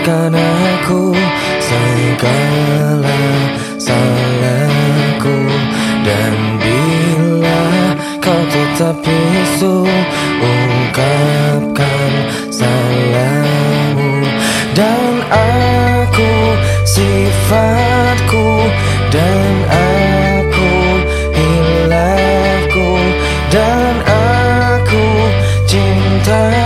Maafkan aku segala salahku. Dan bila kau tetap bisu Ungkapkan salahmu. Dan aku sifatku. Dan aku hilafku Dan aku cinta